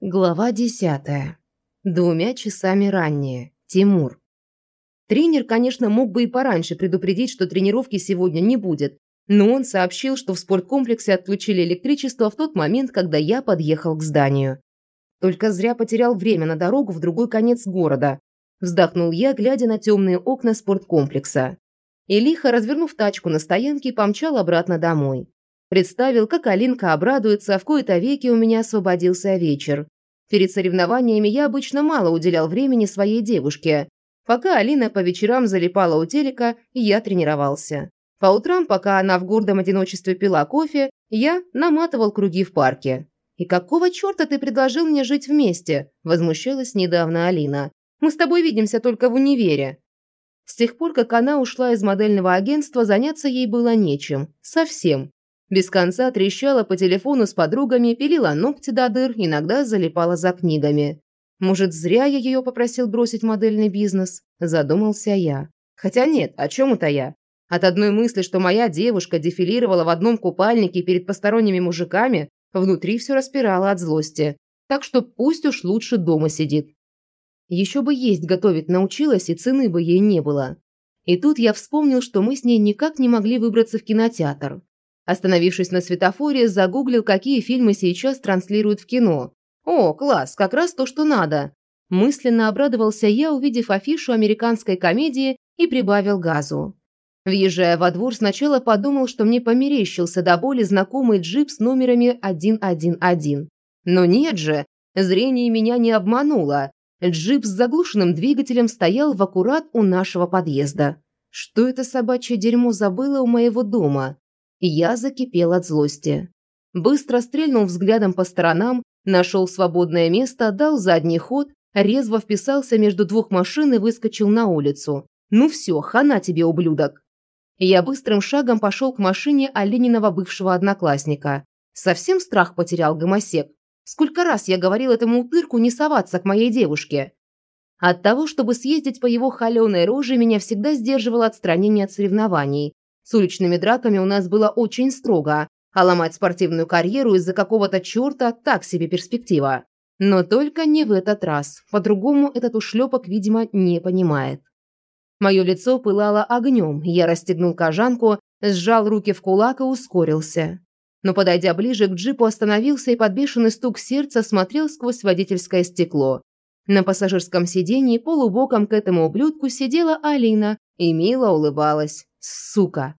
Глава десятая. Двумя часами ранее. Тимур. Тренер, конечно, мог бы и пораньше предупредить, что тренировки сегодня не будет, но он сообщил, что в спорткомплексе отключили электричество в тот момент, когда я подъехал к зданию. Только зря потерял время на дорогу в другой конец города. Вздохнул я, глядя на темные окна спорткомплекса. И лихо, развернув тачку на стоянке, помчал обратно домой. Представил, как Алинка обрадуется, а в кои-то веки у меня освободился вечер. Перед соревнованиями я обычно мало уделял времени своей девушке. Пока Алина по вечерам залипала у телека, я тренировался. По утрам, пока она в гордом одиночестве пила кофе, я наматывал круги в парке. «И какого черта ты предложил мне жить вместе?» – возмущалась недавно Алина. «Мы с тобой видимся только в универе». С тех пор, как она ушла из модельного агентства, заняться ей было нечем. Совсем. Без конца трещала по телефону с подругами, пилила ногти до дыр, иногда залипала за книгами. Может, зря я ее попросил бросить модельный бизнес? Задумался я. Хотя нет, о чем это я? От одной мысли, что моя девушка дефилировала в одном купальнике перед посторонними мужиками, внутри все распирало от злости. Так что пусть уж лучше дома сидит. Еще бы есть готовить научилась, и цены бы ей не было. И тут я вспомнил, что мы с ней никак не могли выбраться в кинотеатр. Остановившись на светофоре, загуглил, какие фильмы сейчас транслируют в кино. О, класс, как раз то, что надо. Мысленно обрадовался я, увидев афишу американской комедии и прибавил газу. Въезжая во двор, сначала подумал, что мне померещился до боли знакомый джип с номерами 111. Но нет же, зрение меня не обмануло. Джип с заглушенным двигателем стоял в аккурат у нашего подъезда. Что это собачье дерьмо забыло у моего дома? Я закипел от злости. Быстро стрельнул взглядом по сторонам, нашел свободное место, дал задний ход, резво вписался между двух машин и выскочил на улицу. «Ну все, хана тебе, ублюдок!» Я быстрым шагом пошел к машине Олениного бывшего одноклассника. Совсем страх потерял гомосек. Сколько раз я говорил этому утырку не соваться к моей девушке. От того, чтобы съездить по его холеной роже, меня всегда сдерживало отстранение от соревнований. С уличными драками у нас было очень строго, а ломать спортивную карьеру из-за какого-то черта – так себе перспектива. Но только не в этот раз. По-другому этот ушлепок, видимо, не понимает. Мое лицо пылало огнем, я расстегнул кожанку, сжал руки в кулак и ускорился. Но, подойдя ближе к джипу, остановился и под бешеный стук сердца смотрел сквозь водительское стекло. На пассажирском сиденье полубоком к этому ублюдку сидела Алина и мило улыбалась. Сука!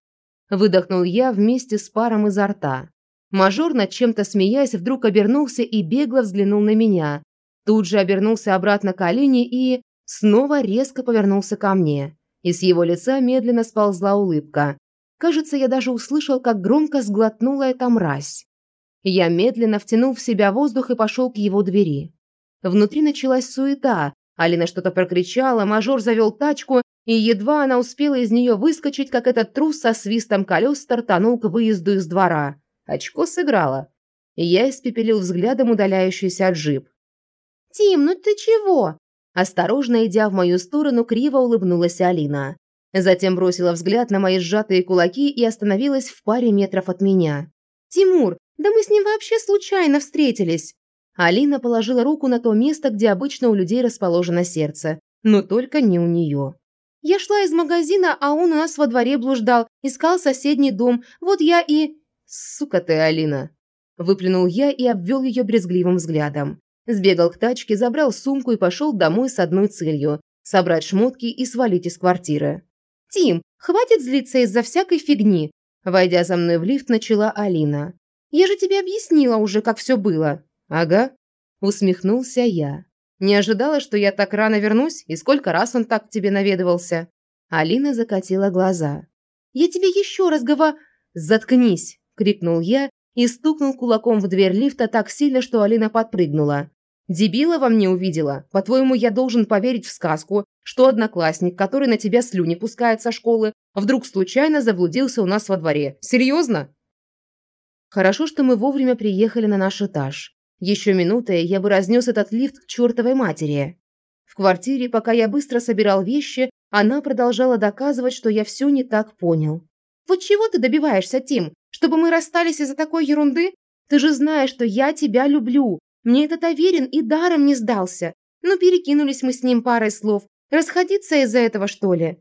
Выдохнул я вместе с паром изо рта. Мажор, над чем-то смеясь, вдруг обернулся и бегло взглянул на меня. Тут же обернулся обратно к Алине и... Снова резко повернулся ко мне. И с его лица медленно сползла улыбка. Кажется, я даже услышал, как громко сглотнула эта мразь. Я медленно втянул в себя воздух и пошел к его двери. Внутри началась суета. Алина что-то прокричала, мажор завел тачку, и едва она успела из нее выскочить, как этот трус со свистом колес стартанул к выезду из двора. Очко сыграло. Я испепелил взглядом удаляющийся джип. «Тим, ну ты чего?» Осторожно идя в мою сторону, криво улыбнулась Алина. Затем бросила взгляд на мои сжатые кулаки и остановилась в паре метров от меня. «Тимур, да мы с ним вообще случайно встретились!» Алина положила руку на то место, где обычно у людей расположено сердце, но только не у нее. Я шла из магазина, а он у нас во дворе блуждал, искал соседний дом. Вот я и... Сука ты, Алина. Выплюнул я и обвел ее брезгливым взглядом. Сбегал к тачке, забрал сумку и пошел домой с одной целью – собрать шмотки и свалить из квартиры. «Тим, хватит злиться из-за всякой фигни!» Войдя за мной в лифт, начала Алина. «Я же тебе объяснила уже, как все было». «Ага», – усмехнулся я. Не ожидала, что я так рано вернусь, и сколько раз он так к тебе наведывался?» Алина закатила глаза. «Я тебе еще раз говорю...» «Заткнись!» – крикнул я и стукнул кулаком в дверь лифта так сильно, что Алина подпрыгнула. «Дебила во мне увидела? По-твоему, я должен поверить в сказку, что одноклассник, который на тебя слюни пускает со школы, вдруг случайно заблудился у нас во дворе? Серьезно?» Хорошо, что мы вовремя приехали на наш этаж. Еще минута, я бы разнес этот лифт к чертовой матери. В квартире, пока я быстро собирал вещи, она продолжала доказывать, что я все не так понял. «Вот чего ты добиваешься, Тим? Чтобы мы расстались из-за такой ерунды? Ты же знаешь, что я тебя люблю. Мне этот Аверин и даром не сдался. Ну, перекинулись мы с ним парой слов. Расходиться из-за этого, что ли?»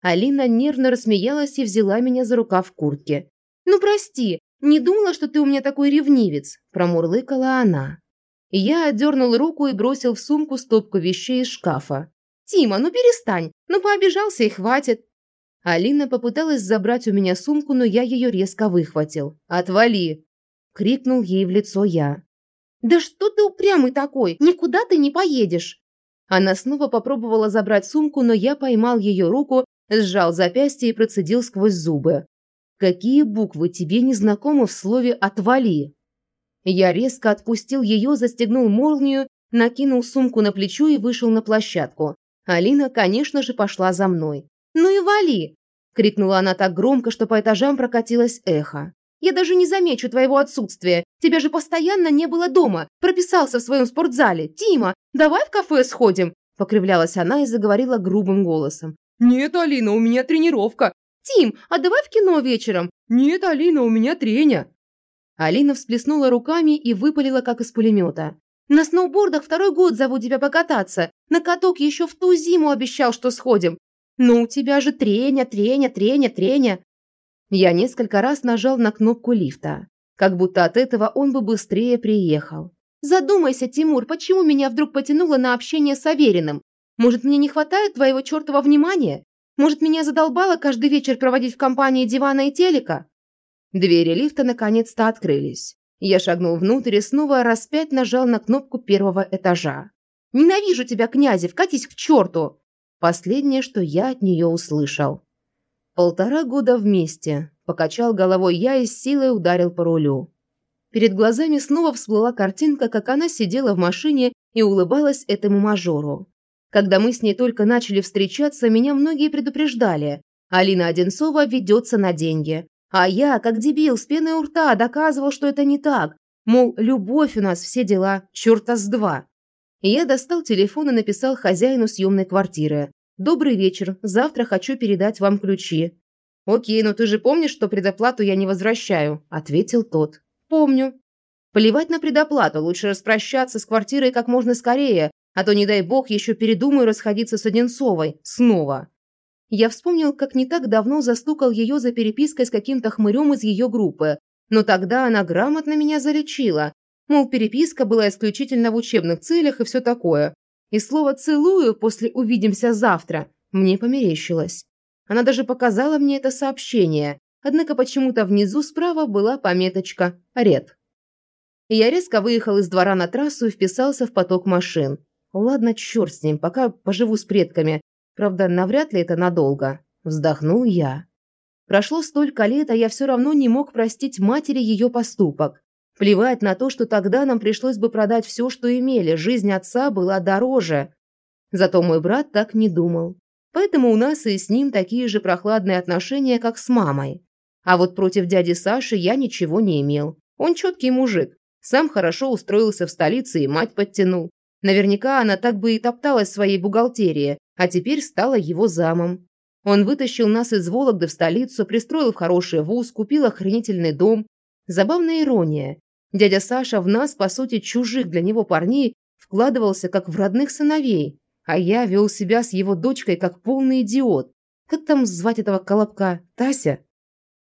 Алина нервно рассмеялась и взяла меня за рукав в куртке. «Ну, прости, не думала, что ты у меня такой ревнивец», – промурлыкала она. Я отдернул руку и бросил в сумку стопку вещей из шкафа. «Тима, ну перестань, ну пообижался и хватит». Алина попыталась забрать у меня сумку, но я ее резко выхватил. «Отвали!» – крикнул ей в лицо я. «Да что ты упрямый такой? Никуда ты не поедешь!» Она снова попробовала забрать сумку, но я поймал ее руку сжал запястье и процедил сквозь зубы. «Какие буквы тебе не знакомы в слове «отвали»?» Я резко отпустил ее, застегнул молнию, накинул сумку на плечо и вышел на площадку. Алина, конечно же, пошла за мной. «Ну и вали!» – крикнула она так громко, что по этажам прокатилось эхо. «Я даже не замечу твоего отсутствия. Тебя же постоянно не было дома. Прописался в своем спортзале. Тима, давай в кафе сходим!» Покривлялась она и заговорила грубым голосом. «Нет, Алина, у меня тренировка». «Тим, а давай в кино вечером?» «Нет, Алина, у меня треня». Алина всплеснула руками и выпалила, как из пулемета. «На сноубордах второй год зову тебя покататься. На каток еще в ту зиму обещал, что сходим. Ну, у тебя же треня, треня, треня, треня». Я несколько раз нажал на кнопку лифта. Как будто от этого он бы быстрее приехал. «Задумайся, Тимур, почему меня вдруг потянуло на общение с Авериным? Может, мне не хватает твоего чертова внимания? Может, меня задолбало каждый вечер проводить в компании дивана и телека?» Двери лифта наконец-то открылись. Я шагнул внутрь и снова раз пять нажал на кнопку первого этажа. «Ненавижу тебя, князев! Катись к черту!» Последнее, что я от нее услышал. «Полтора года вместе», – покачал головой я и с силой ударил по рулю. Перед глазами снова всплыла картинка, как она сидела в машине и улыбалась этому мажору. Когда мы с ней только начали встречаться, меня многие предупреждали. Алина Одинцова ведется на деньги. А я, как дебил, с пеной у рта доказывал, что это не так. Мол, любовь у нас, все дела, черта с два. я достал телефон и написал хозяину съемной квартиры. «Добрый вечер, завтра хочу передать вам ключи». «Окей, но ты же помнишь, что предоплату я не возвращаю?» – ответил тот. «Помню». Плевать на предоплату, лучше распрощаться с квартирой как можно скорее, а то, не дай бог, еще передумаю расходиться с Одинцовой. Снова. Я вспомнил, как не так давно застукал ее за перепиской с каким-то хмырем из ее группы. Но тогда она грамотно меня залечила. Мол, переписка была исключительно в учебных целях и все такое. И слово «целую» после «увидимся завтра» мне померещилось. Она даже показала мне это сообщение, однако почему-то внизу справа была пометочка «Ред». Я резко выехал из двора на трассу и вписался в поток машин. Ладно, черт с ним, пока поживу с предками. Правда, навряд ли это надолго. Вздохнул я. Прошло столько лет, а я все равно не мог простить матери ее поступок. Плевать на то, что тогда нам пришлось бы продать все, что имели, жизнь отца была дороже. Зато мой брат так не думал. Поэтому у нас и с ним такие же прохладные отношения, как с мамой. А вот против дяди Саши я ничего не имел. Он четкий мужик. Сам хорошо устроился в столице и мать подтянул. Наверняка она так бы и топталась в своей бухгалтерии, а теперь стала его замом. Он вытащил нас из Вологды в столицу, пристроил в хороший вуз, купил охранительный дом. Забавная ирония. Дядя Саша в нас, по сути, чужих для него парней, вкладывался как в родных сыновей, а я вел себя с его дочкой как полный идиот. Как там звать этого колобка? Тася?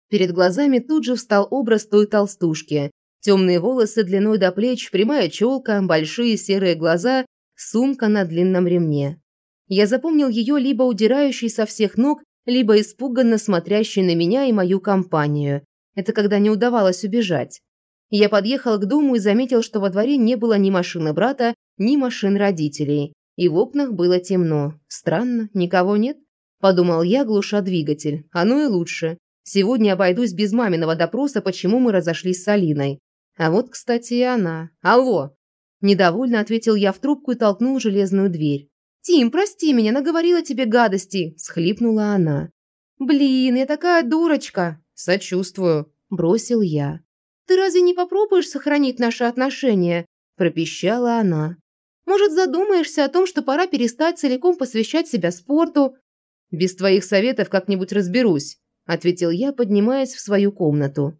Перед глазами тут же встал образ той толстушки, Темные волосы длиной до плеч, прямая челка, большие серые глаза, сумка на длинном ремне. Я запомнил ее либо удирающей со всех ног, либо испуганно смотрящей на меня и мою компанию. Это когда не удавалось убежать. Я подъехал к дому и заметил, что во дворе не было ни машины брата, ни машин родителей. И в окнах было темно. Странно, никого нет? Подумал я, глуша двигатель. Оно и лучше. Сегодня обойдусь без маминого допроса, почему мы разошлись с Алиной. А вот, кстати, и она. Алло. Недовольно ответил я в трубку и толкнул железную дверь. «Тим, прости меня, наговорила тебе гадости!» – схлипнула она. «Блин, я такая дурочка!» «Сочувствую», – бросил я. «Ты разве не попробуешь сохранить наши отношения?» – пропищала она. «Может, задумаешься о том, что пора перестать целиком посвящать себя спорту?» «Без твоих советов как-нибудь разберусь», – ответил я, поднимаясь в свою комнату.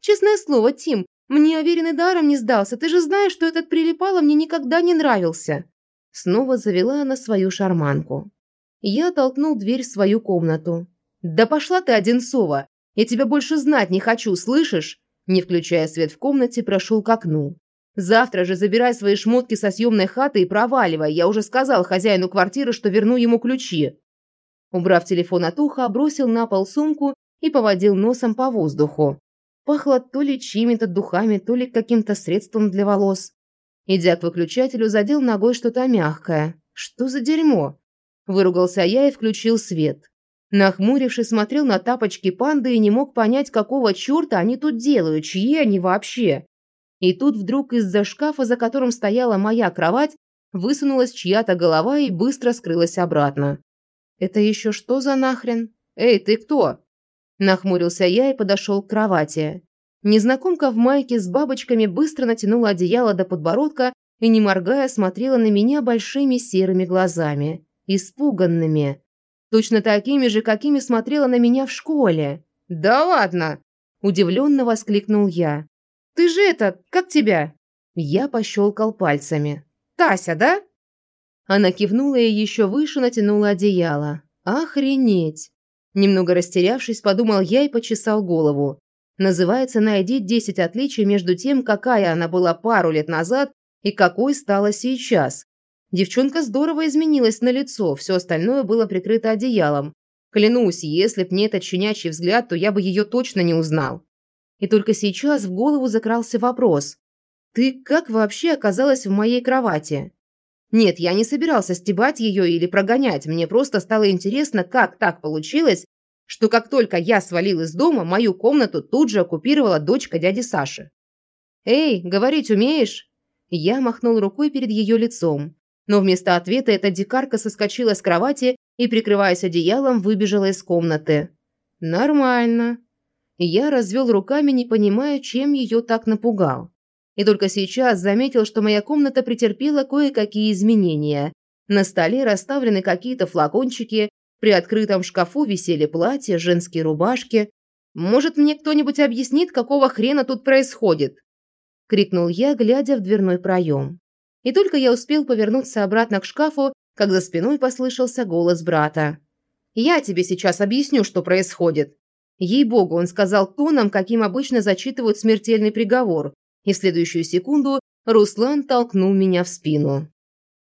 «Честное слово, Тим, Мне уверенный даром не сдался. Ты же знаешь, что этот прилипало мне никогда не нравился». Снова завела она свою шарманку. Я толкнул дверь в свою комнату. «Да пошла ты, Одинцова! Я тебя больше знать не хочу, слышишь?» Не включая свет в комнате, прошел к окну. «Завтра же забирай свои шмотки со съемной хаты и проваливай. Я уже сказал хозяину квартиры, что верну ему ключи». Убрав телефон от уха, бросил на пол сумку и поводил носом по воздуху. Пахло то ли чьими-то духами, то ли каким-то средством для волос. Идя к выключателю, задел ногой что-то мягкое. Что за дерьмо? Выругался я и включил свет. Нахмурившись, смотрел на тапочки панды и не мог понять, какого черта они тут делают, чьи они вообще. И тут вдруг из-за шкафа, за которым стояла моя кровать, высунулась чья-то голова и быстро скрылась обратно. «Это еще что за нахрен? Эй, ты кто?» Нахмурился я и подошел к кровати. Незнакомка в майке с бабочками быстро натянула одеяло до подбородка и, не моргая, смотрела на меня большими серыми глазами. Испуганными. Точно такими же, какими смотрела на меня в школе. «Да ладно!» – удивленно воскликнул я. «Ты же это, как тебя?» Я пощелкал пальцами. «Тася, да?» Она кивнула и еще выше натянула одеяло. «Охренеть!» Немного растерявшись, подумал я и почесал голову. Называется «Найди 10 отличий между тем, какая она была пару лет назад и какой стала сейчас». Девчонка здорово изменилась на лицо, все остальное было прикрыто одеялом. Клянусь, если б не этот щенячий взгляд, то я бы ее точно не узнал. И только сейчас в голову закрался вопрос. «Ты как вообще оказалась в моей кровати?» Нет, я не собирался стебать ее или прогонять, мне просто стало интересно, как так получилось, что как только я свалил из дома, мою комнату тут же оккупировала дочка дяди Саши. «Эй, говорить умеешь?» Я махнул рукой перед ее лицом, но вместо ответа эта дикарка соскочила с кровати и, прикрываясь одеялом, выбежала из комнаты. «Нормально». Я развел руками, не понимая, чем ее так напугал. И только сейчас заметил, что моя комната претерпела кое-какие изменения. На столе расставлены какие-то флакончики, при открытом шкафу висели платья, женские рубашки. «Может, мне кто-нибудь объяснит, какого хрена тут происходит?» – крикнул я, глядя в дверной проем. И только я успел повернуться обратно к шкафу, как за спиной послышался голос брата. «Я тебе сейчас объясню, что происходит». Ей-богу, он сказал тоном, каким обычно зачитывают смертельный приговор, и в следующую секунду Руслан толкнул меня в спину.